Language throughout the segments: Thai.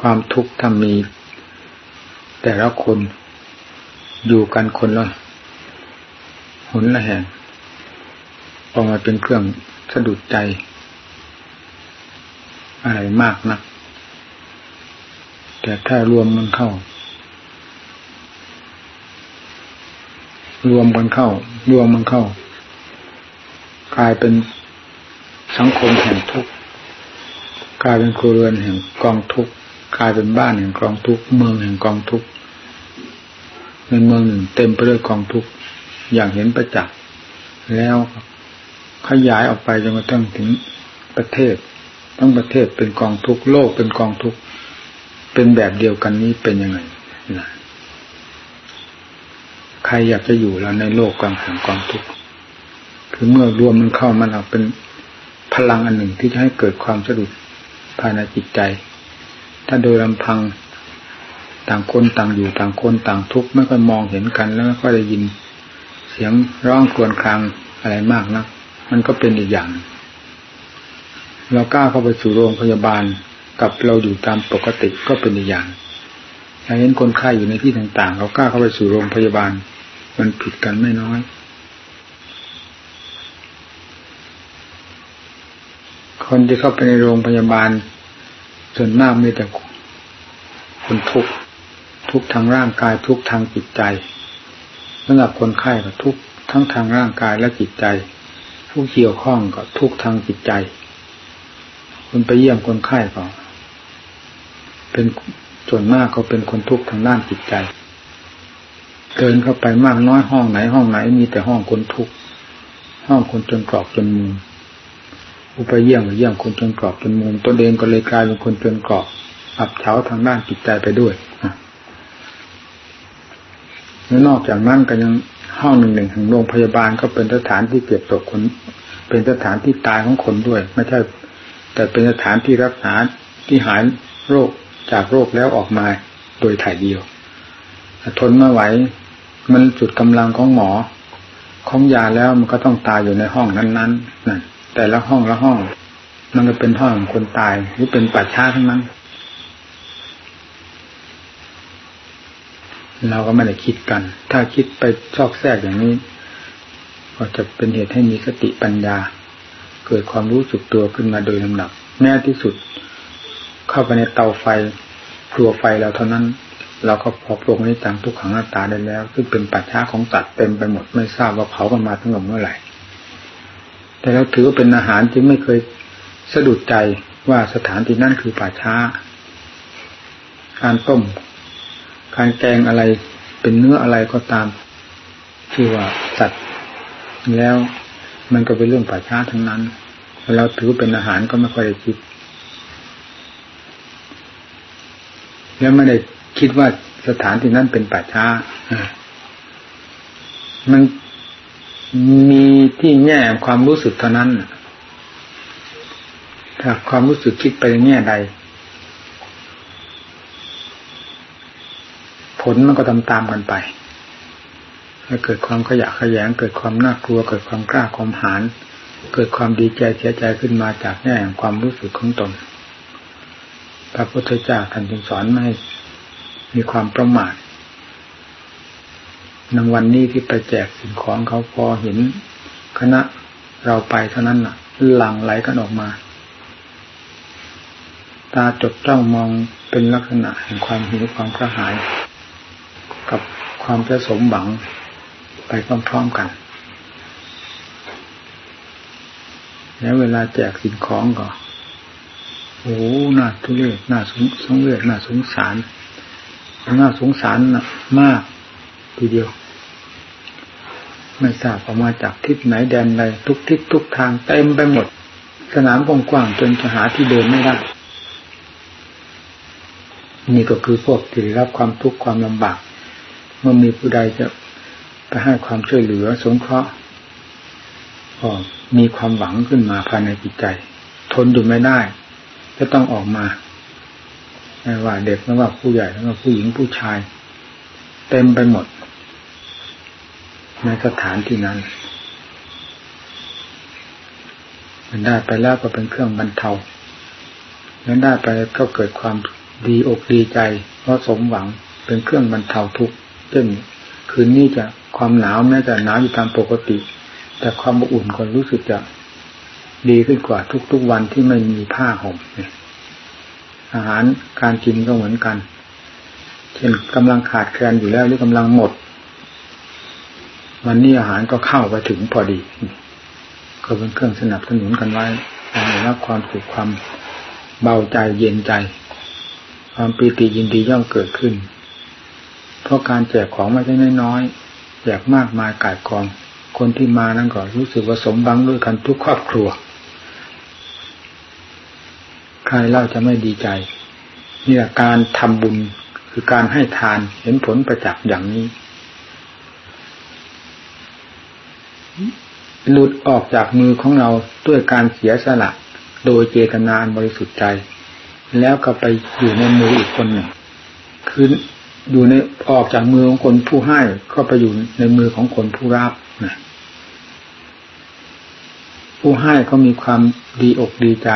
ความทุกข์ถ้ามี แต่ละคนอยู่กันคนละหนละแห่งออกมาเป็นเครื่องสะดุดใจ อะไรมากนะัก แต่ถ้ารวมมันเข้า รวมกันเข้า รวมมันเข้า กลายเป็นสังคมแห่งทุกข์กลายเป็นครัวเรือนแห่งกองทุกข์ กลายเป็นบ้านแห่งกองทุกข์เมืองแห่งกองทุกข์ในเมืองหนึ่งเต็มไปด้วยกองทุกข์อย่างเห็นประจักษ์แล้วขยายออกไปจนกระทั่งถึงประเทศ ทั้งประเทศเป็นกองทุกข์โลกเป็นกองทุกข์เป็นแบบเดียวกันนี้เป็นยังไงนะใครอยากจะอยู่แล้วในโลกกลางแห่งกองทุกข์คือเมื่อรวมมันเข้ามันออกเป็นพลังอันหนึ่งที่จะให้เกิดความสะดุดภายในจิตใจ ถ้าโดยลำพังต่างคนต่างอยู่ต่างคนต่างทุกข์ไม่ค่อยมองเห็นกัน แล้วไม่ค่อยได้ยิน เสียงร้องครวญครางอะไรมากนะมันก็เป็นอีกอย่าง เรากล้าเข้าไปสู่โรงพยาบาลกับเราอยู่ตามปกติก็เป็นอีกอย่างเราเห็นคนไข้อยู่ในที่ต่างๆ เรากล้าเข้าไปสู่โรงพยาบาล มันผิดกันไม่น้อย คนที่เข้าไปในโรงพยาบาล ส่วนมากมีแต่คนทุกข์ทุกทางร่างกายทุกทางจิตใจสำหรับคนไข้ก็ทุกทั้งทางร่างกายและจิตใจ ผู้เกี่ยวข้องก็ทุกทางจิตใจคนไปเยี่ยมคนไข้ก็เป็นส่วนมากก็เป็นคนทุกข์ทางด้านจิตใจ เดินเข้าไปมากน้อยห้องไหนห้องไหนมีแต่ห้องคนทุกข์ห้องคนจนกรอกจนมุม อุปเยี่ยมเยี่ยมคนจนกรอกจนมุมตัวเองก็เลยกลายเป็นคนจนกรอกอับเฉาทางด้านจิตใจไปด้วยแล้วนอกจากนั้นก็ยังห้องหนึ่งหนึ่งของโรงพยาบาลก็เป็นสถานที่เก็บศพคน เป็นสถานที่ตายของคนด้วย ไม่ใช่ แต่เป็นสถานที่รักษาที่หายโรคจากโรคแล้วออกมาโดยถ่ายเดียวทนไม่ไหว มันจุดกำลังของหมอ ของยาแล้วมันก็ต้องตายอยู่ในห้องนั้นๆนั่น แต่ละห้องละห้อง มันก็เป็นห้องของคนตายหรือเป็นป่าช้าทั้งนั้น เราก็ไม่ได้คิดกัน ถ้าคิดไปชอกแทรกอย่างนี้ ก็จะเป็นเหตุให้มีสติปัญญา เกิดความรู้สึกตัวขึ้นมาโดยลำดับแม้ที่สุด เข้าไปในเตาไฟครัวไฟเราเท่านั้นเราก็พอปร่งในจังทุกขังหน้าตาได้แล้ว ซึ่งเป็นปัจฉาของตัดเต็มไปหมดไม่ทราบว่าเผากันมาทั้งหมดเมื่อไหร่ แต่เราถือว่าเป็นอาหารจึงไม่เคยสะดุดใจว่าสถานที่นั่นคือป่าช้า การต้ม การแกงอะไรเป็นเนื้ออะไรก็ตาม ที่ว่าสัตว์แล้วมันก็เป็นเรื่องป่าช้าทั้งนั้นเราถือเป็นอาหารก็ไม่ค่อยได้คิด แล้วไม่ได้คิดว่าสถานที่นั้นเป็นป่าช้ามัน มีที่แง่ความรู้สึกเท่านั้น ถ้าความรู้สึกคิดไปในแง่ใด ผลมันก็ตามตามกันไปให้เกิดความขยะขยง เกิดความน่ากลัว เกิดความกล้าความหาน เกิดความดีใจเสียใจขึ้นมาจากแง่ความรู้สึกของตนพระพุทธเจ้าท่านจึงสอนไม่ให้มีความประมาท ในวันนี้ที่ไปแจกสิ่งของเขาพอเห็นคณะเราไปเท่านั้นน่ะ หลั่งไหลกันออกมา ตาจดจ้องมองเป็นลักษณะแห่งความหิวความกระหาย กับความจะสมหวังไปพร้อมๆกัน แล้วเวลาแจกสิ่งของก็โอ้น่าทุเรศหน่าสงสงเวชน่าสงสาร หน่าสงสารนะมากทีเดียว ไม่ทราบออกมาจากทิศไหนแดนใดทุกทิศทุกทางเต็มไปหมด สนามกว้างๆจนจะหาที่เดินไม่ได้ นี่ก็คือพวกที่ได้รับความทุกข์ความลำบาก เมื่อมีผู้ใดจะไปให้ความช่วยเหลือสงเคราะห์ก็มีความหวังขึ้นมาภายในจิตใจ ทนอยู่ไม่ได้จะต้องออกมาไม่ว่าเด็กไม่ว่าผู้ใหญ่ไม่ว่าผู้หญิงผู้ชาย เต็มไปหมด ในสถานที่นั้น มันได้ไปแล้วก็เป็นเครื่องบรรเทาแล้วได้ไปก็เกิดความดีอกดีใจ เพราะสมหวังเป็นเครื่องบรรเทาทุกข์เช่นคืนนี้จะความหนาวแม้จะหนาวอยู่ตามปกติ แต่ความอบอุ่นก็รู้สึกจะดีขึ้นกว่าทุกๆวันที่ไม่มีผ้าห่มอาหารการกินก็เหมือนกัน เช่นกำลังขาดแคลนอยู่แล้วหรือกำลังหมด วันนี้อาหารก็เข้าไปถึงพอดี ก็เป็นเครื่องสนับสนุนกันไว้ให้รับความสุขความเบาใจเย็นใจ ความปีติยินดีย่อมเกิดขึ้น เพราะการแจกของไม่ใช่น้อยๆแจกมากมายกายกอง คนที่มานั่นก็รู้สึกว่าสมบังด้วยกันทุกครอบครัว ใครเล่าจะไม่ดีใจนี่แหละการทำบุญคือการให้ทานเห็นผลประจักษ์อย่างนี้ หลุดออกจากมือของเราด้วยการเสียสละ โดยเจตนานบริสุทธิ์ใจ แล้วก็ไปอยู่ในมืออีกคนหนึ่งคืออยู่ในออกจากมือของคนผู้ให้ก็ไปอยู่ในมือของคนผู้รับนะผู้ให้ก็มีความดีอกดีใจ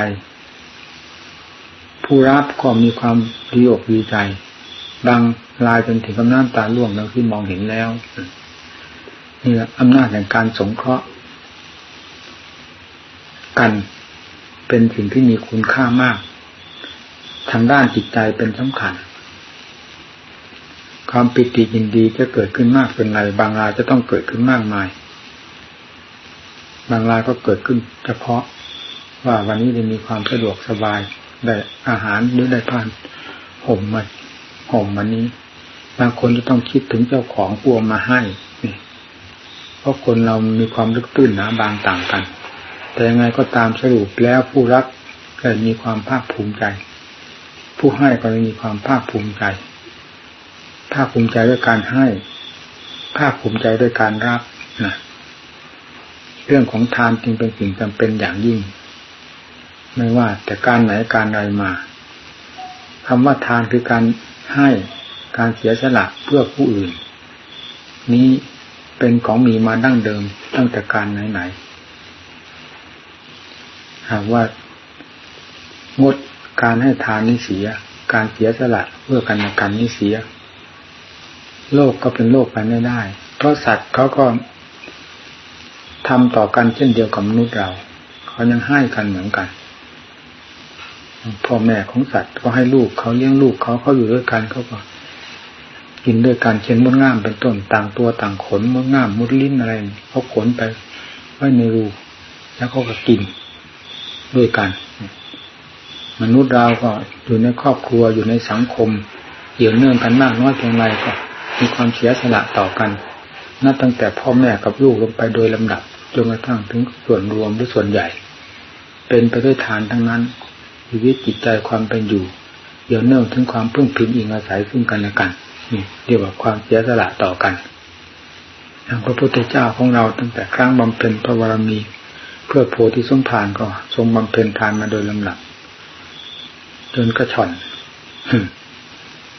ผู้รับก็มีความดีอกดีใจ บางลายจนถึงกำน้ำตาล่วงเราที่มองเห็นแล้ว นี่แหละอำนาจแห่งการสงเคราะห์ กันเป็นสิ่งที่มีคุณค่ามาก ทางด้านจิตใจเป็นสำคัญ ความปิติยินดีจะเกิดขึ้นมากเป็นไรบางรายจะต้องเกิดขึ้นมากมาย บางรายก็เกิดขึ้นเฉพาะว่าวันนี้ได้มีความสะดวกสบายได้อาหารหรือได้ผ่านห่มมาห่มวันนี้ บางคนจะต้องคิดถึงเจ้าของกลัวมาให้ ราะคนเรามีความลึกตื้นนะบางต่างกัน แต่ยังไงก็ตามสรุปแล้วผู้รับก็มีความภาคภูมิใจ ผู้ให้ก็มีความภาคภูมิใจ ภาคภูมิใจด้วยการให้ ภาคภูมิใจด้วยการรับนะเรื่องของทานจึงเป็นสิ่งจำเป็นอย่างยิ่ง ไม่ว่าแต่การไหนการใดมาคำว่าทานคือการให้การเสียสละเพื่อผู้อื่น นี้ เป็นของมีมาดั้งเดิมตั้งแต่การไหนๆหากว่างดการให้ทานนี่เสีย การเสียสละเพื่อกันกันนี่เสีย โลกก็เป็นโลกไปไม่ได้ เพราะสัตว์เขาก็ทำต่อกันเช่นเดียวกับมนุษย์เราเขายังให้กันเหมือนกันพ่อแม่ของสัตว์ก็ให้ลูกเขาเลี้ยงลูกเขาเขาอยู่ด้วยกันเขาก็ กินด้วยกันเช่นมดง่ามเป็นต้นต่างตัวต่างขนมดง่ามมดลิ้นอะไรเขาขนไปไว้ในรูแล้วเขาก็กินด้วยกัน มนุษย์เราก็อยู่ในครอบครัวอยู่ในสังคมเกี่ยวเนื่องกันมากน้อยเพียงไรก็มีความเสียสละต่อกันนับตั้งแต่พ่อแม่กับลูกลงไปโดยลำดับจนกระทั่งถึงส่วนรวมหรือส่วนใหญ่ เป็นไปด้วยฐานทั้งนั้นชีวิตจิตใจความเป็นอยู่เกี่ยวเนื่องถึงความพึ่งพิงอิงอาศัยซึ่งกันและกัน นี่เรียกว่าความเสียสละต่อกันอย่างพระพุทธเจ้าของเราตั้งแต่ครั้งบำเพ็ญพระบารมี เพื่อโพธิสมภารก็ทรงบำเพ็ญทานมาโดยลำดับจนกระชอน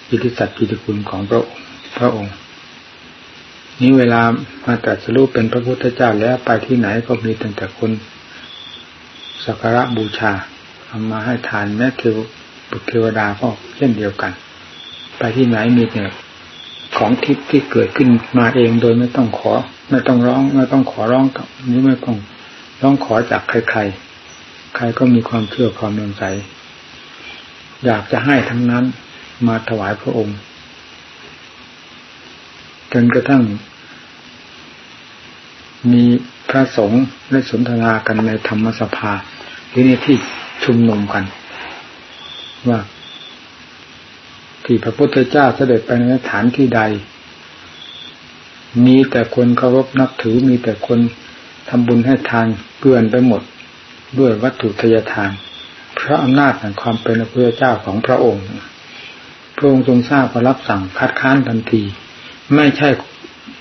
อิทธิสัตว์กิติคุณของพระองค์พระองค์ นี้เวลามาตรัสรู้เป็นพระพุทธเจ้าแล้วไปที่ไหนก็มีตั้งแต่คนสักการะบูชาเอามาให้ทานแม้เทวบุตรเทวดาก็เช่นเดียวกัน ไปที่ไหนมีแต่ ของทิพย์ที่เกิดขึ้นมาเองโดยไม่ต้องขอ ไม่ต้องร้อง ไม่ต้องขอร้องกับนี้ไม่ต้องร้องขอจากใครๆใครก็มีความเชื่อความเลื่อมใสอยากจะให้ทั้งนั้นมาถวายพระองค์จนกระทั่ง มีพระสงฆ์ได้สนทนากันในธรรมสภาที่นี่ที่ชุมนุมกัน ว่า ที่พระพุทธเจ้าเสด็จไปในสถานที่ใด มีแต่คนเคารพนับถือมีแต่คนทำบุญให้ทานเกลื่อนไปหมด ด้วยวัตถุทยทาน เพราะอำนาจแห่งความเป็นพระพุทธเจ้าของพระองค์ พระองค์ทรงทราบก็รับสั่งคัดค้านทันที ไม่ใช่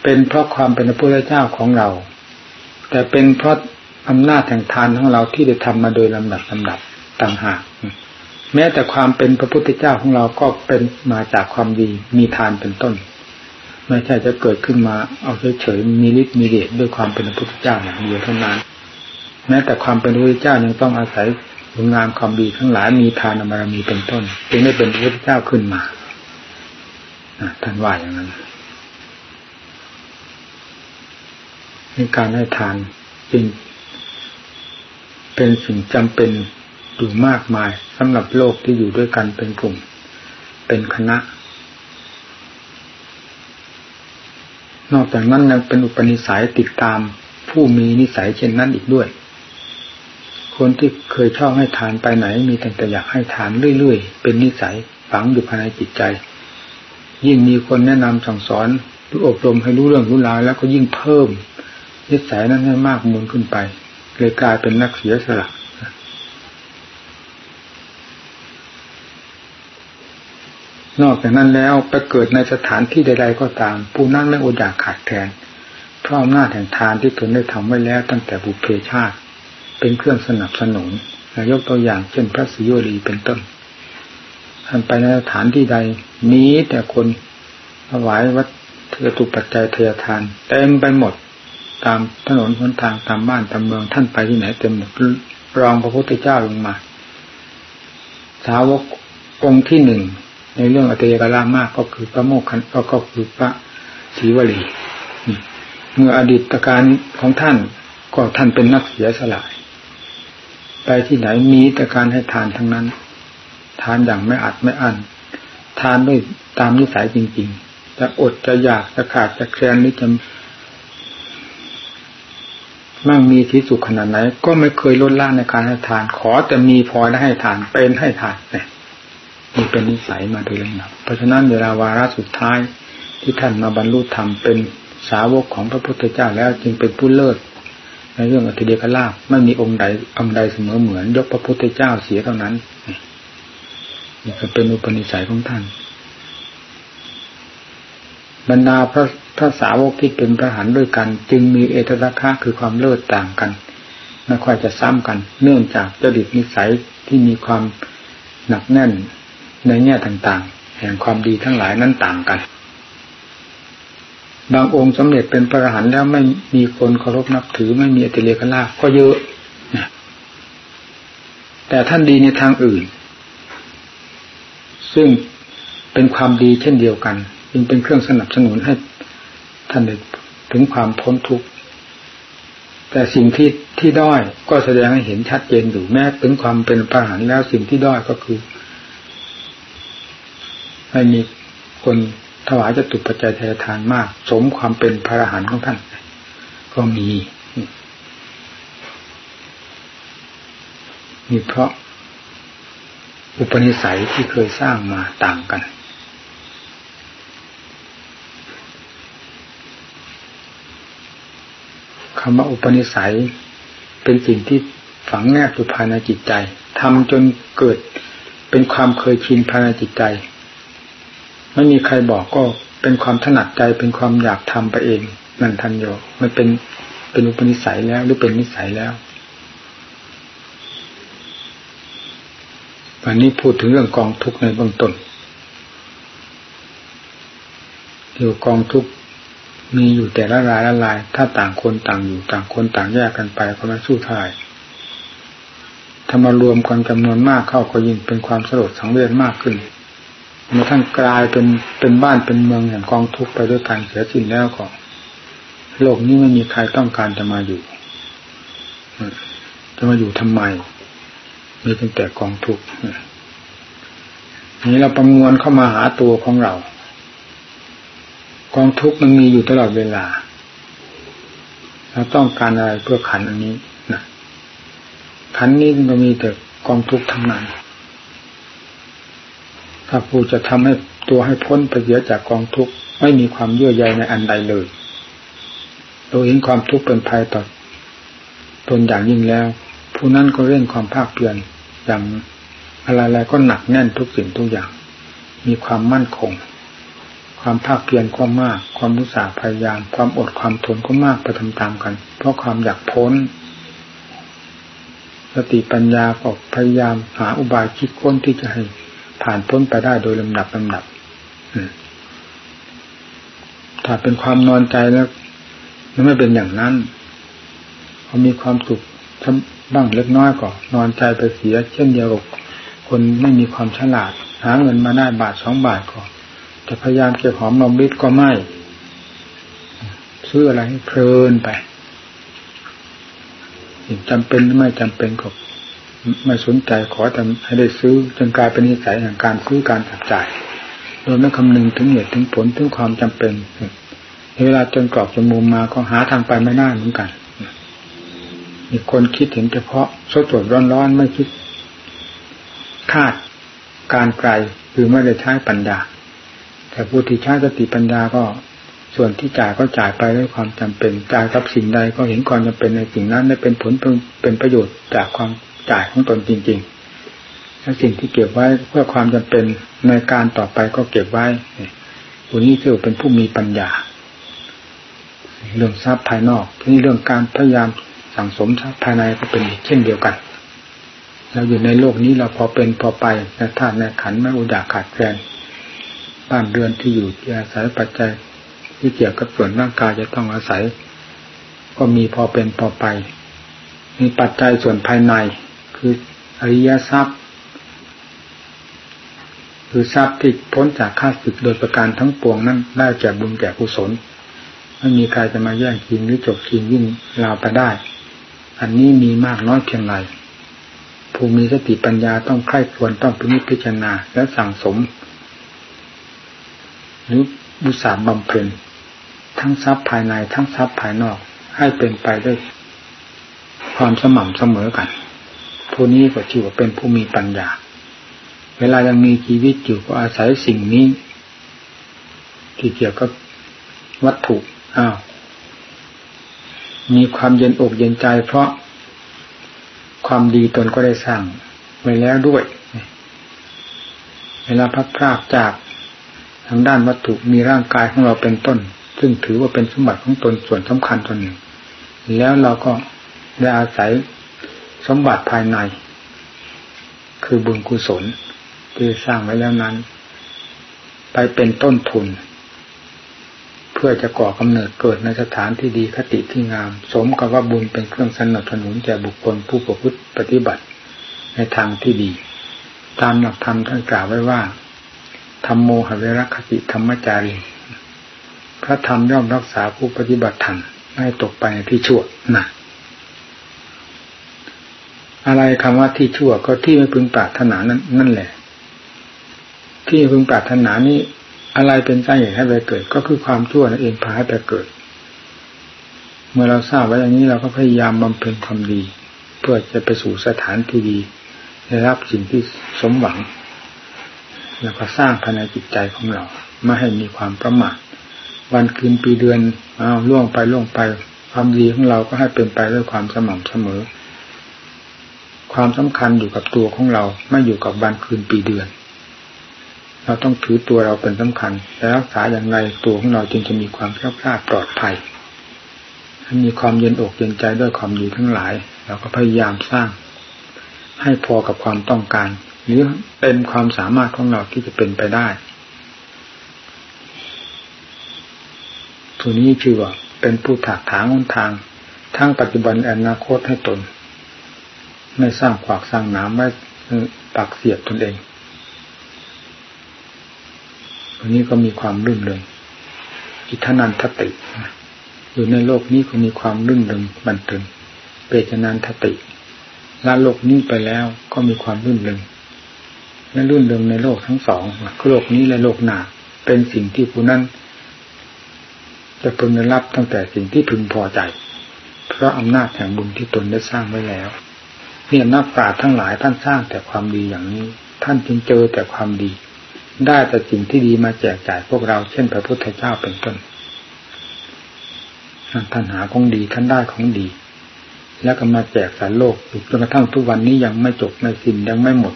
เป็นเพราะความเป็นพระพุทธเจ้าของเรา แต่เป็นเพราะอำนาจแห่งทานของเราที่ได้ทำมาโดยลำดับลำดับต่างหาก แม้แต่ความเป็นพระพุทธเจ้าของเราก็เป็นมาจากความดี มีทานเป็นต้น ไม่ใช่จะเกิดขึ้นมาเอาเฉยๆมีฤทธิ์มีเดชด้วยความเป็นพระพุทธเจ้าอย่างเดียวเท่านั้น แม้แต่ความเป็นพระพุทธเจ้ายังต้องอาศัยคุณงามความดีทั้งหลายมีทานบารมีเป็นต้น จึงได้เป็นพระพุทธเจ้าขึ้นมาท่านว่าอย่างนั้นในการให้ทานจึงเป็นสิ่งจำเป็น อยู่มากมายสำหรับโลกที่อยู่ด้วยกันเป็นกลุ่ม เป็นคณะ นอกจากนั้นยังเป็นอุปนิสัยติดตามผู้มีนิสัยเช่นนั้นอีกด้วย คนที่เคยชอบให้ทานไปไหน มีแต่อยากให้ทานเรื่อยๆ เป็นนิสัยฝังอยู่ภายในจิตใจ ยิ่งมีคนแนะนำสั่งสอนหรืออบรมให้รู้เรื่องรู้ราวแล้วก็ยิ่งเพิ่มนิสัยนั้นให้มากมูลขึ้นไปเลยกลายเป็นนักเสียสละ นอกจากนั้นแล้วไปเกิดในสถานที่ใด ๆ ก็ตาม ผู้นั้นไม่อดอยากขาดแคลนเพราะอำนาจแห่งทานที่ตนได้ทำไว้แล้วตั้งแต่บุพเพชาติ เป็นเครื่องสนับสนุนยกตัวอย่างเช่นพระสิโยรีเป็นต้นท่านไปในสถานที่ใด นี้แต่คนถวายวัตถุปัจจัยเททานเต็มไปหมดตามถนนหนทางตามบ้านตามเมืองท่านไปที่ไหนเต็มหมดรองพระพุทธเจ้าลงมา สาวกองค์ที่หนึ่ง ในเรื่องอเตยกรามากก็คือพระโมกขันก็คือพระศรีวลีเมื่ออดีตการของท่านก็ท่านเป็นนักเสียสละไปที่ไหนมีแต่การให้ทานทั้งนั้น ทานอย่างไม่อัดไม่อั้นทานด้วยตามนิสัยจริง ๆ จะอดจะอยากจะขาดจะแคลนนี่จะมั่งมีที่สุขขนาดไหน ก็ไม่เคยลดละในการให้ทาน ขอแต่มีพอและให้ทานเป็นให้ทานเนี่ย นี่เป็นนิสัยมาโดยลำดับเพราะฉะนั้นเวลาวาระสุดท้ายที่ท่านมาบรรลุธรรมเป็นสาวกของพระพุทธเจ้าแล้วจึงเป็นผู้เลิศในเรื่องอธิเดกลาภไม่มีองค์ใดองค์ใดเสมอเหมือน ยกพระพุทธเจ้าเสียเท่านั้นนี่ก็เป็นอุปนิสัยของท่าน บรรดาพระพระสาวกที่เป็นพระหันด้วยกัน จึงมีเอตระคะคือความเลิศต่างกันไม่ค่อยจะซ้ำกัน เนื่องจากจดิตนิสัยที่มีความหนักแน่น ในแง่ต่างๆ แห่งความดีทั้งหลายนั้นต่างกัน บางองค์สำเร็จเป็นพระอรหันต์แล้วไม่มีคนเคารพนับถือไม่มีอติเลกลาก็เยอะแต่ท่านดีในทางอื่น ซึ่งเป็นความดีเช่นเดียวกันจึงเป็นเครื่องสนับสนุนให้ท่านถึงความพ้นทุกข์แต่สิ่งที่ที่ด้อยก็แสดงให้เห็นชัดเจนอยู่แม้ถึงความเป็นพระอรหันต์แล้วสิ่งที่ด้อยก็คือ ไม่มีคนถวายจะตุปัจจัยททานมาก สมความเป็นพระอรหันต์ของท่านก็มีมีเพราะอุปนิสัยที่เคยสร้างมาต่างกัน คำว่าอุปนิสัยเป็นสิ่งที่ฝังแนบอยู่ภายในจิตใจทำจนเกิดเป็นความเคยชินภายในจิตใจ ไม่มีใครบอกก็เป็นความถนัดใจเป็นความอยากทำไปเองนั่นทันโยมันเป็นเป็นอุปนิสัยแล้วหรือเป็นนิสัยแล้ววันนี้พูดถึงเรื่องกองทุกข์ในเบื้องต้นเกี่ยวกองทุกข์มีอยู่แต่ละรายละลาย ถ้าต่างคนต่างอยู่ต่างคนต่างแยกกันไปก็ไม่สู้ทายถ้ามารวมกันจำนวนมากเข้าก็ยิ่งเป็นความสลดสังเวชมากขึ้น มื่อท่านกลายเป็นเป็นบ้านเป็นเมืองแห่งกองทุกข์ไปด้วยกันเสียสิ้นแล้วก็โลกนี้ไม่มีใครต้องการจะมาอยู่ จะมาอยู่ทำไมมีตั้งแต่กองทุกข์นี้เราประมวลเข้ามาหาตัวของเรา กองทุกข์มันมีอยู่ตลอดเวลาเราต้องการอะไรเพื่อขันอันนี้นะขันนี้มันมีแต่กองทุกข์ทั้งนั้น ถ้าผู้จะทำให้ตัวให้พ้นไปเสียจากกองทุกข์ไม่มีความเยื่อใยในอันใดเลยโดยเห็นความทุกข์เป็นภัยต่อตนอย่างยิ่งแล้ว ผู้นั้นก็เร่งความภาคเพียรอย่างอะไรๆก็หนักแน่นทุกสิ่งทุกอย่าง มีความมั่นคง ความภาคเพียรก็มาก ความมุสาพยายาม ความอดความทนก็มากไปทำตามกัน เพราะความอยากพ้น สติปัญญาก็พยายามหาอุบายคิดค้นที่จะให้ ผ่านพ้นไปได้โดยลำดับลำดับถ้าเป็นความนอนใจแล้วมันไม่เป็นอย่างนั้นพอมีความสุขบ้างเล็กน้อยก็นอนใจไปเสีย เช่นเดียวกับคนไม่มีความฉลาด หาเงินมาได้บาทสองบาทก็จะพยายามเก็บหอมรอมริบก็ไม่ซื้ออะไรให้เพลินไปจำเป็นหรือไม่จำเป็นก็ ไม่สนใจขอแต่ให้ได้ซื้อจนกลายเป็นนิสัยแห่างการซื้อการจับจ่าย โดยไม่คำนึงถึงเหตุถึงผลถึงความจำเป็นเวลาจนกรอบจนมูกมาก็หาทางไปไม่ได้เหมือนกันมีคนคิดเห็นเฉพาะสดสดร้อนๆไม่คิด คาดการไกลคือไม่ได้ใช้ปัญญา แต่ผู้ที่ใช้สติปัญญาก็ส่วนที่จ่ายก็จ่ายไปด้วยความจำเป็นจ่ายกับสิ่งใดก็เห็นความจำเป็นในสิ่งนั้นได้เป็นผลเป็นประโยชน์จากความ จ่ายของตนจริงๆและสิ่งที่เก็บไว้เพื่อความจำเป็นในการต่อไปก็เก็บไว้ผู้นี้ถือเป็นผู้มีปัญญา เรื่องทรัพย์ภายนอกที่นี่เรื่องการพยายามสั่งสมทรัพย์ภายในก็เป็นเช่นเดียวกันเราอยู่ในโลกนี้เราพอเป็นพอไปในธาตุในขันไม่อุดาขาดแคลนบ้านเรือนที่อยู่ที่อาศัยปัจจัยที่เกี่ยวกับส่วนร่างกายจะต้องอาศัย ก็มีพอเป็นพอไป มีปัจจัยส่วนภายใน คืออริยทรัพย์ คือทรัพย์ที่พ้นจากข้าศึกโดยประการทั้งปวงนั้นได้แก่บุญแก่กุศลไม่มีใครจะมาแย่งกินหรือจบกินยิ่งราวไปได้ อันนี้มีมากน้อยเพียงไรผู้มีสติปัญญาต้องใคร่ควรต้องพิจารณาและสั่งสมหรือบุษาบำเพ็ญทั้งทรัพย์ภายในทั้งทรัพย์ภายนอก ให้เป็นไปด้วยความสม่ำเสมอกัน ผู้นี้ก็ชื่อว่าเป็นผู้มีปัญญา เวลายังมีชีวิตอยู่ก็อาศัยสิ่งนี้ ที่เกี่ยวกับวัตถุอ้าวมีความเย็นอกเย็นใจ เพราะความดีตนก็ได้สร้างไว้แล้วด้วย เวลาพัดพรากจากทางด้านวัตถุมีร่างกายของเราเป็นต้น ซึ่งถือว่าเป็นสมบัติของตนส่วนสำคัญตัวหนึ่ง แล้วเราก็ได้อาศัย สมบัติภายใน คือบุญกุศลที่สร้างไว้แล้วนั้น ไปเป็นต้นทุน เพื่อจะก่อกำเนิดเกิดในสถานที่ดีคติที่งาม สมกับว่าบุญเป็นเครื่องสนับสนุนแก่บุคคลผู้ประพฤติปฏิบัติในทางที่ดี ตามหลักธรรมท่านกล่าวไว้ว่าธรรมโมหเวรคติธรรมจารีพระธรรมย่อมรักษาผู้ปฏิบัติธรรมให้ตกไปที่ชั่วนะ อะไรคำว่าที่ชั่วก็ที่ไม่พึงปรารถนานั้นนั่นแหละ ที่พึงปรารถนานี้อะไรเป็นสาเหตุให้ไปเกิด ก็คือความชั่วนั่นเองพาให้ไปเกิด เมื่อเราทราบไว้อย่างนี้เราก็พยายามบำเพ็ญความดี เพื่อจะไปสู่สถานที่ดีได้รับสิ่งที่สมหวัง แล้วก็สร้างภายในจิตใจของเราไม่ให้มีความประมาทวันคืนปีเดือนเอาล่วงไปล่วงไป ความดีของเราก็ให้เป็นไปด้วยความสม่ำเสมอ ความสำคัญอยู่กับตัวของเราไม่อยู่กับวันคืนปีเดือน เราต้องถือตัวเราเป็นสำคัญ แล้วรักษาอย่างไรตัวของเราจึงจะมีความแข็งแรงปลอดภัยมีความเย็นอกเย็นใจด้วยความดีทั้งหลายเราก็พยายามสร้าง ให้พอกับความต้องการ หรือเป็นความสามารถของเราที่จะเป็นไปได้ตัวนี้ชื่อว่าเป็นผู้ถากถางหนทาง ทั้งปัจจุบันอนาคตให้ตน ไม่สร้างขวากสร้างน้ำไม่ปักเสียบตนเองตัวนี้ก็มีความรื่นเริงอิทนันทติอยู่ในโลกนี้ก็มีความรื่นเริงบันเทิงเปจนันทติละโลกนี้ไปแล้วก็มีความรื่นเริงและรุ่นเริงในโลกทั้งสองโลกนี้และโลกหน้าเป็นสิ่งที่ผู้นั้นจะพึงได้รับตั้งแต่สิ่งที่พึงพอใจ เพราะอำนาจแห่งบุญที่ตนได้สร้างไว้แล้ว เนี่ยนักปราชญ์ทั้งหลายท่านสร้างแต่ความดีอย่างนี้ ท่านจึงเจอแต่ความดี ได้แต่สิ่งที่ดีมาแจกจ่ายพวกเราเช่นพระพุทธเจ้าเป็นต้นท่านหาของดีท่านได้ของดี แล้วก็มาแจกสารโลกจนกระทั่งทุกวันนี้ยังไม่จบในสิ้นยังไม่หมด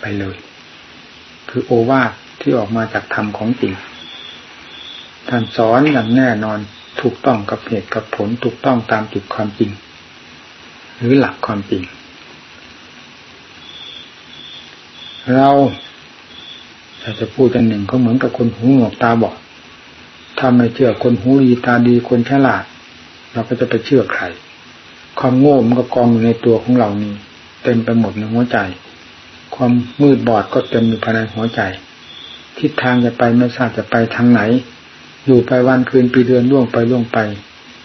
ไปเลย คือโอวาทที่ออกมาจากธรรมของจริงท่านสอนอย่างแน่นอนถูกต้องกับเหตุกับผลถูกต้องตามจุดความจริง หรือหลักความจริง เราถ้าจะพูดกันหนึ่งก็เหมือนกับคนหูหนวกตาบอดถ้าไม่เชื่อคนหูดีตาดีคนฉลาด เราก็จะไปเชื่อใคร ความโง่มันก็กองอยู่ในตัวของเรานี่เต็มไปหมดในหัวใจ ความมืดบอดก็เต็มอยู่ภายในหัวใจ ทิศทางจะไปไม่ทราบจะไปทางไหน อยู่ไปวันคืนปีเดือนล่วงไปล่วงไป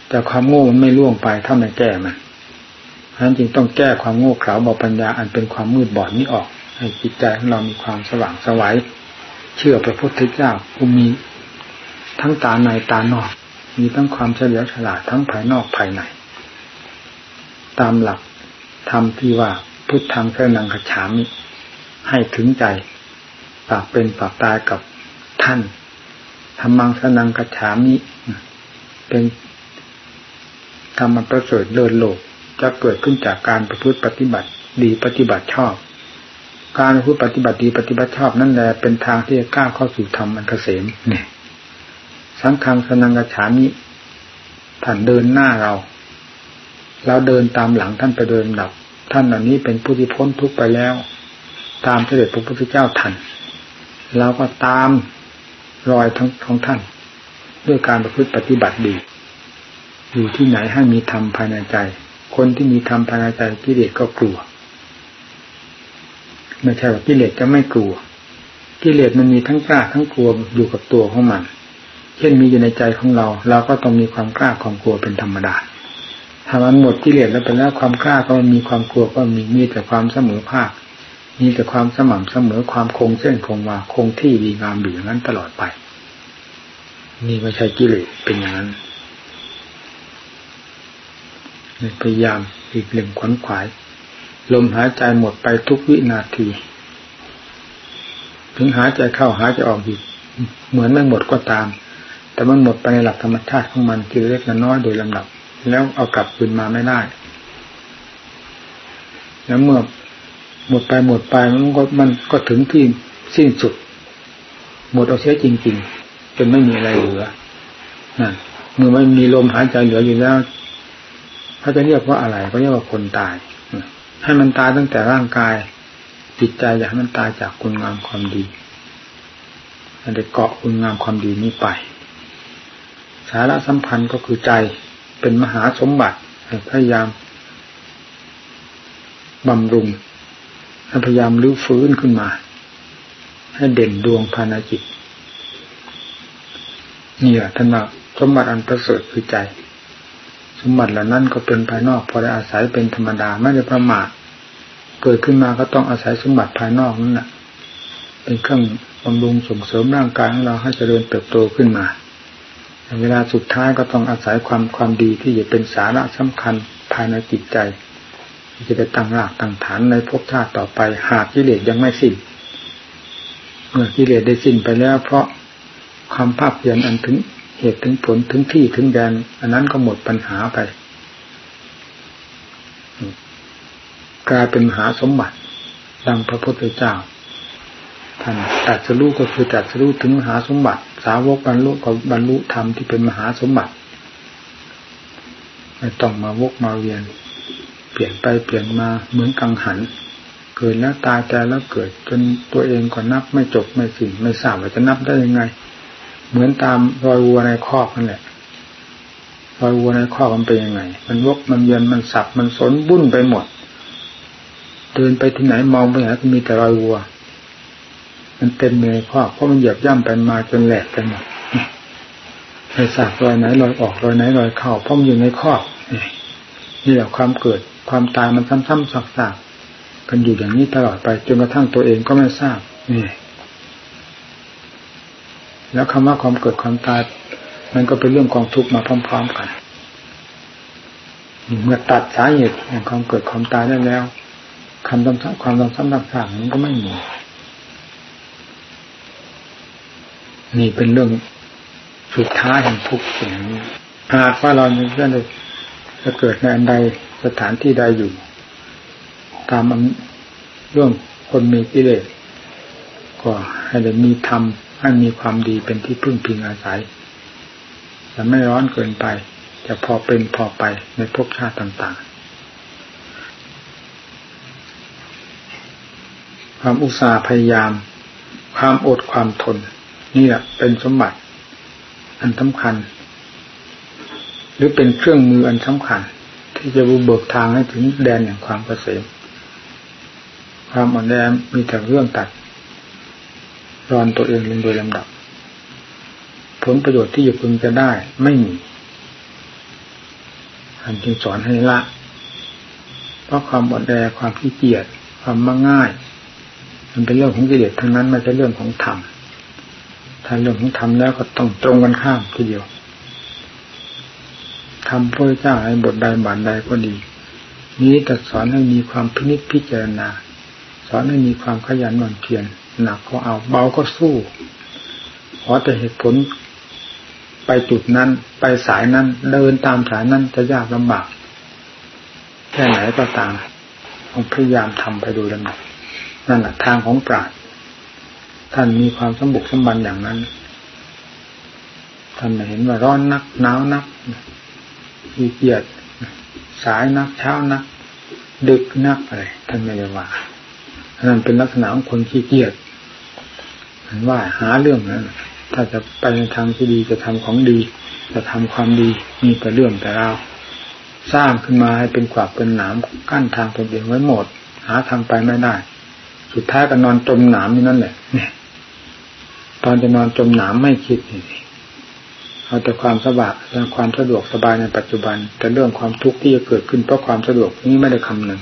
แต่ความโง่มันไม่ล่วงไปถ้าไม่แก้มันฉะนั้นจึงต้องแก้ความโง่เขลาบาปัญญาอันเป็นความมืดบอดนี้ออก ให้จิตใจของเรามีความสว่างสวัยเชื่อพระพุทธเจ้าผู้มีทั้งตาในตานอก มีทั้งความเฉลียวฉลาดทั้งภายนอกภายใน ตามหลักธรรมที่ว่าพุทธังเสนังขฉามิให้ถึงใจปากเป็นปากตายกับท่านธรรมังสนังกฉามิเป็นธรรมประเสริฐเลิศโลกจะเกิดขึ้นจากการประพฤติปฏิบัติดีปฏิบัติชอบ การพฤติปฏิบัติดีปฏิบัติชอบนั่นแหละเป็นทางที่จะก้าวเข้าสู่ธรรมอันเกษมเนี่ยสังฆังสนังกระฉามิท่านเดินหน้าเราเราเดินตามหลังท่านไปเดินดับ ท่านเหล่านี้เป็นผู้ที่พ้นทุกข์ไปแล้ว ตามเสด็จพระพุทธเจ้าทันเราก็ตามรอยทั้งของท่าน ด้วยการประพฤติปฏิบัติดี อยู่ที่ไหนให้มีธรรมภายในใจ คนที่มีธรรมภายในใจกิเลสก็กลัว ไม่ใช่ว่ากิเลสจะไม่กลัว กิเลสมันมีทั้งกล้าทั้งกลัวอยู่กับตัวของมัน เช่นมีอยู่ในใจของเรา เราก็ต้องมีความกล้าความกลัวเป็นธรรมดาถ้ามันหมดกิเลสแล้วเป็นแล้วความกล้าก็มีความกลัวก็มีมีแต่ความเสมอภาค มีแต่ความสม่ำเสมอความคงเส้นคงวาคงที่ดีงามอยู่อย่างนั้นตลอดไปนี่ไม่ใช่กิเลสเป็นอย่างนั้นพยายามอีกเหล่งขวนขวาย ลมหายใจหมดไปทุกวินาที ถึงหายใจเข้าหายใจออกอยู่เหมือนไม่หมดก็ตาม แต่มันหมดไปในหลักธรรมชาติของมันทีเล็กน้อยโดยลำดับ แล้วเอากลับคืนมาไม่ได้ แล้วเมื่อหมดไปหมดไปมันก็มันก็ถึงที่สิ้นสุด หมดเอาเสียจริง ๆ จนไม่มีอะไรเหลือนั่นเมื่อไม่มีลมหายใจเหลืออยู่แล้วเขาจะเรียกว่าอะไรก็เรียกว่าคนตาย ให้มันตายตั้งแต่ร่างกายจิตใจอยากให้มันตายจากคุณงามความดีอันได้เกาะคุณงามความดีนี้ไป สาระสัมพันธ์ก็คือใจเป็นมหาสมบัติพยายามบำรุงพยายามลื้อฟื้นขึ้นมา ให้เด่นดวงภายในจิตนี่แหละท่านว่าสมบัติอันประเสริฐคือใจ สมบัติเหล่านั้นก็เป็นภายนอก พอได้อาศัยเป็นธรรมดาไม่ได้ประมาทเกิดขึ้นมาก็ต้องอาศัยสมบัติภายนอกนั่นแหละเป็นเครื่องบำรุงส่งเสริมร่างกายของเราให้เจริญเติบโตขึ้นมาเวลาสุดท้ายก็ต้องอาศัยความความดีที่จะเป็นสาระสำคัญภายในจิตใจที่จะไปตั้งรากตั้งฐานในภพชาติต่อไป หากกิเลสยังไม่สิ้นเมื่อกิเลสได้สิ้นไปแล้ว เพราะความภาคเพียรอันถึง เหตุถึงผลถึงที่ถึงแดน อันนั้นก็หมดปัญหาไป กลายเป็นมหาสมบัติ ดังพระพุทธเจ้าท่านตัดสรู้ก็คือตัดสรู้ถึงมหาสมบัติ สาวกบรรลุกับบรรลุธรรมที่เป็นมหาสมบัติไม่ต้องมาวกมาเวียน เปลี่ยนไปเปลี่ยนมาเหมือนกังหัน เกิดแล้วตายแต่แล้วเกิด จนตัวเองก็นับไม่จบไม่สิ้นไม่ทราบว่าจะนับได้ยังไง เหมือนตามรอยวัวในคอกนั่นแหละรอยวัวในคอกมันเป็นยังไง มันวกมันเวียนมันสับมันสนบุ้นไปหมด เดินไปที่ไหนมองไปไหนก็มีแต่รอยวัว มันเต็มเลยพ่อเพราะมันเหยียบย่ำไปมาจนแหลกไปหมดไอ้สากรอยไหนรอยออกรอยไหนรอยเข้าเพราะมันอยู่ในข้อนี่แหละความเกิดความตายมันซ้ำๆซักๆกันอยู่อย่างนี้ตลอดไปจนกระทั่งตัวเองก็ไม่ทราบนี่ แล้วคำว่าความเกิดความตาย มันก็เป็นเรื่องกองทุกข์มาพร้อม ๆกัน เมื่อตัดสาเหตุแห่งความเกิดความตายได้แล้วคำซ้ำความซ้ำซากๆมันก็ไม่มีนี่เป็นเรื่องสุดท้ายแห่งทุกสิ่งนี้หากว่าเราจะได้จะเกิดในอันใดสถานที่ใดอยู่ ตามเรื่องคนมีกิเลสก็ให้ได้มีธรรม ให้มีความดีเป็นที่พึ่งพิงอาศัยแต่ไม่ร้อนเกินไป จะพอเป็นพอไปในภพชาติต่างๆ ความอุตสาห์พยายาม ความอดความทน นี่แหละเป็นสมบัติ อันสำคัญ หรือเป็นเครื่องมืออันสำคัญ ที่ที่จะบุเบิกทางให้ถึงแดนแห่งความเกษมความอ่อนแอมีแต่เรื่องตัด รอนตัวเองลงโดยลำดับ ผลประโยชน์ที่จะพึงจะได้ไม่มีท่านจึงสอนให้ละ เพราะความอ่อนแอความขี้เกียจความมักง่าย มันเป็นเรื่องของกิเลสทั้งนั้นไม่ใช่เรื่องของธรรมถ้าเรื่องของธรรมแล้วก็ต้องตรงกันข้ามทีเดียวทำพระเจ้าให้บทใดบานใดก็ดี นี้แต่สอนให้มีความพินิจพิจารณา สอนให้มีความขยันหมั่นเพียร หนักก็เอา เบาก็สู้ขอแต่เหตุผลไปจุดนั้น ไปสายนั้น เดินตามสายนั้นจะยากลำบากแค่ไหนก็ตามผมพยายามทำไปดูลำดับนั่นแหละทางของปราชญ์ท่านมีความสมบุกสมบันอย่างนั้นท่านเห็นว่าร้อนนักหนาวนักขี้เกียจสายนักเช้านัก ดึกนักอะไรท่านไม่ได้ว่านั่นเป็นลักษณะของคนขี้เกียจ ว่าหาเรื่องนั้น ถ้าจะไปในทางที่ดีจะทำของดี จะทำความดีมีแต่เรื่องแต่เราสร้างขึ้นมาให้เป็นขวากเป็นหนามกั้นทางตนเองไว้หมด หาทางไปไม่ได้ สุดท้ายก็นอนจมหนามนี่นั่นแหละเนี่ย ตอนจะนอนจมหนามไม่คิดนี่เอาแต่ความสบายความสะดวกสบายในปัจจุบัน แต่เรื่องความทุกข์ที่จะเกิดขึ้นเพราะความสะดวกนี้ไม่ได้คำนึง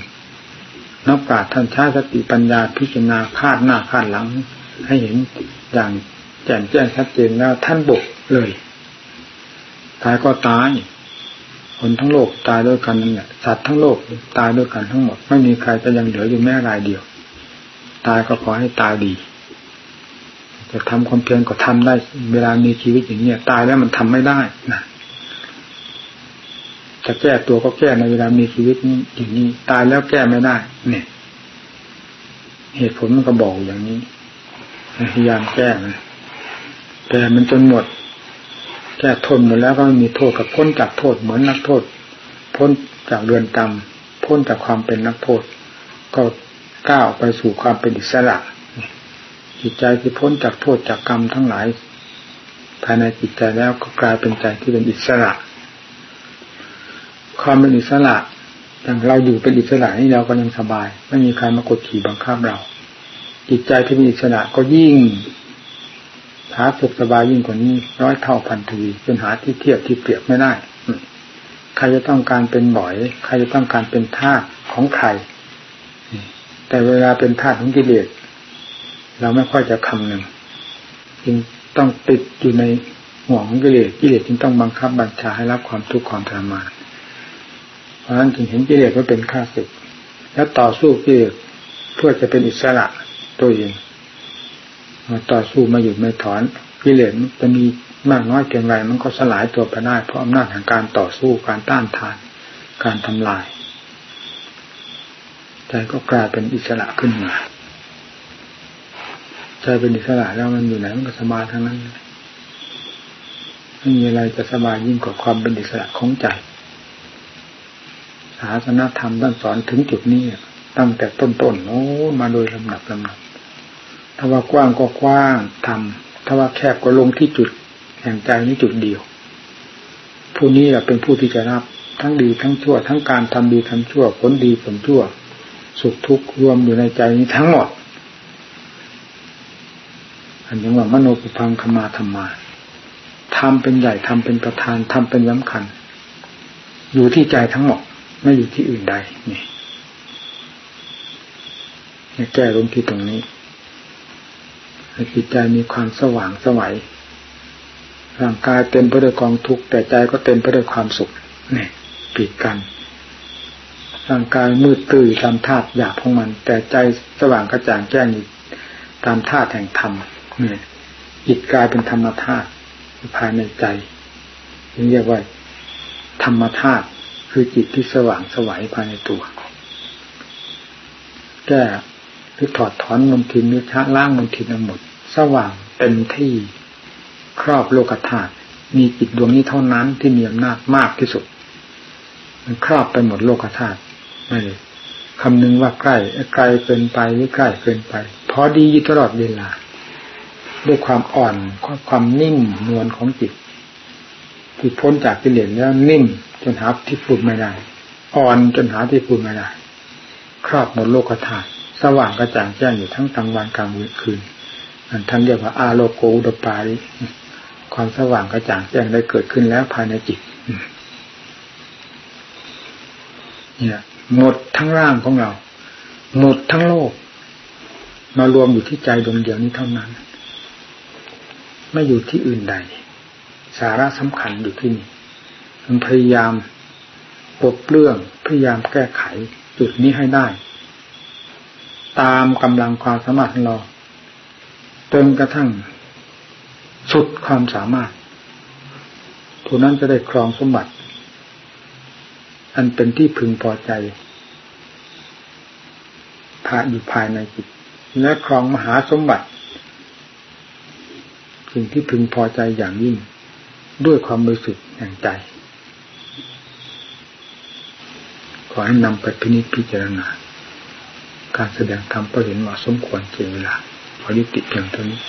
นักปราชญ์ท่านใช้สติปัญญาพิจารณาคาดหน้าคาดหลัง ให้เห็นอย่างแจ่มแจ้งชัดเจนแล้วท่านบุกเลยตายก็ตายคนทั้งโลกตายด้วยกันนั่นแหละสัตว์ทั้งโลกตายด้วยกันทั้งหมด ไม่มีใครจะยังเหลืออยู่แม้รายเดียว ตายก็ขอให้ตายดีจะทำความเพียรก็ทำได้ เวลามีชีวิตอย่างนี้ตายแล้วมันทำไม่ได้นะจะแก้ตัวก็แก้ในเวลามีชีวิตนี้อย่างนี้ ตายแล้วแก้ไม่ได้ เนี่ย เหตุผลมันก็บอกอย่างนี้ พยายามแก้นะแต่มันจนหมดแก้ทนหมดแล้วก็ไม่มีโทษกับพ้นจากโทษเหมือนนักโทษ พ้นจากเรือนจำพ้นจากความเป็นนักโทษ ก็ก้าวไปสู่ความเป็นอิสระจิตใจที่พ้นจากโทษจากกรรมทั้งหลายภายในจิตใจแล้วก็กลายเป็นใจที่เป็นอิสระ ความเป็นอิสระอย่างเราอยู่เป็นอิสระนี่เราก็ยังสบาย ไม่มีใครมากดขี่บังคับเรา จิตใจที่มีอิสระก็ยิ่งหาสุขสบายยิ่งกว่านี้ ร้อยเท่าพันทีจนหาที่เทียบที่เปรียบไม่ได้ใครจะต้องการเป็นบ่อย ใครจะต้องการเป็นท่าของใคร แต่เวลาเป็นท่าของกิเลสเราไม่ค่อยจะคำหนึ่งจึงต้องติดอยู่ในห่วงของกิเลสกิเลสจึงต้องบังคับบัญชาให้รับความทุกข์ความทรมานเพราะฉะนั้นจึงเห็นกิเลสว่าเป็นข้าศึก แล้วต่อสู้กิเลสเพื่อจะเป็นอิสระ ตัวเองมาต่อสู้มาหยุดไม่ถอนกิเลสจะมีมากน้อยเพียงไรมันก็สลายตัวไปได้เพราะอำนาจแห่งการต่อสู้การต้านทาน การทำลายใจก็กลายเป็นอิสระขึ้นมาใจเป็นอิสระแล้วมันอยู่ไหนมันก็สบายทั้งนั้นไม่มีอะไรจะสบายยิ่งกว่าความเป็นอิสระของใจศาสนาธรรมท่านสอนถึงจุดนี้ตั้งแต่ต้นๆโอ้มาโดยลำดับลำดับ ถ้าว่ากว้างก็กว้างทำถ้าว่าแคบก็ลงที่จุด แห่งใจนี้จุดเดียว ผู้นี้แหละเป็นผู้ที่จะรับทั้งดีทั้งชั่ว ทั้งการทำดีทำชั่วผลดีผลชั่ว สุขทุกข์รวมอยู่ในใจนี้ทั้งหมดอันนี้ว่ามโนปุพังขมาธรรมาทำเป็นใหญ่ทำเป็นประธานทำเป็นสำคัญ อยู่ที่ใจทั้งหมดไม่อยู่ที่อื่นใดนี่แก้ลงที่ตรงนี้ จิตใจมีความสว่างสวัยร่างกายเต็มไปด้วยกองทุกข์แต่ใจก็เต็มไปด้วยความสุขนี่ปิดกัน ร่างกายมืดตื้อตามธาตุหยาบของมัน แต่ใจสว่างกระจ่างแจ้งตามธาตุแห่งธรรมเนี่ยจิตกลายเป็นธรรมธาตุภายในใจเรียกว่าธรรมธาตุคือจิตที่สว่างสวัยภายในตัวแก้ หรือถอดถอนมลทินหรือชะล้างมลทินทั้งหมด สว่างเต็มที่ครอบโลกธาตุมีจิตดวงนี้เท่านั้นที่มีอำนาจมากที่สุด มันครอบไปหมดโลกธาตุไม่เลยคำนึงว่าใกล้ไกลเกินไปหรือใกล้เกินไปพอดีตลอดเวลา ด้วยความอ่อนความนิ่มนวลของจิต ที่พ้นจากกิเลสแล้วนิ่มจนหาที่พูดไม่ได้ อ่อนจนหาที่พูดไม่ได้ ครอบหมดโลกธาตุ สว่างกระจ่างแจ้งอยู่ทั้งกลางวันกลางคืนอันท่านเรียกว่าอาโลโกอุดปาริความสว่างกระจ่างแจ้งได้เกิดขึ้นแล้วภายในจิต เนี่ย หมดทั้งร่างของเรา หมดทั้งโลก มารวมอยู่ที่ใจดวงเดียวนี้เท่านั้น ไม่อยู่ที่อื่นใด สาระสำคัญอยู่ที่นี่มันพยายามปลดเรื่องพยายามแก้ไขจุดนี้ให้ได้ ตามกำลังความสามารถของเราจนกระทั่ง สุดความสามารถผู้นั้นจะได้ครองสมบัติ อันเป็นที่พึงพอใจภายอยู่ภายในจิต และครองมหาสมบัติ สิ่งที่พึงพอใจอย่างยิ่ง ด้วยความบริสุทธิ์แห่งใจ ขอให้นำไปพินิจพิจารณา การแสดงธรรมก็เห็นเหมาสมควรเจเวลาขอยุติเพียงเท่านี้